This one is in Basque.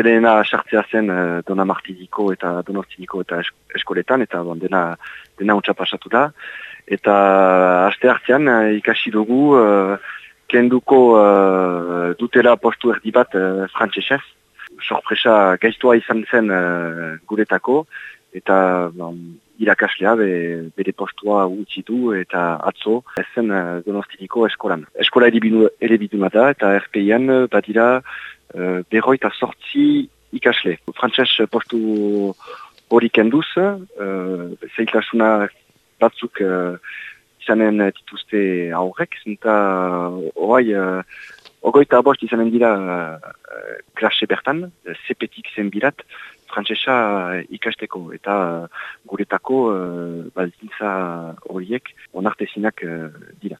Astelena sartzea zen uh, Dona Martiniko eta Donostiniko eta eskoletan, eta bon, dena, dena untsa pasatu da. Eta aste hartzean uh, ikasi dugu uh, kenduko uh, dutela postu erdi bat uh, frantzesez. Sorpresa gaiztua izan zen uh, guretako, eta bon, irakaslea be, bere postua utzi du eta atzo ezen uh, donostiniko eskolan. Eskola ere biduna da eta RPIan badira uh, berroita sortzi ikasle. Frantses postu hori kenduz, uh, zeitasuna batzuk uh, izanen dituzte aurrek, zenta horai uh, ogoita abost izanen dira uh, klase bertan, zepetik zen bilat, frantsesa ikasteko eta guretako uh, baldintza horiek onartezinak uh, dira.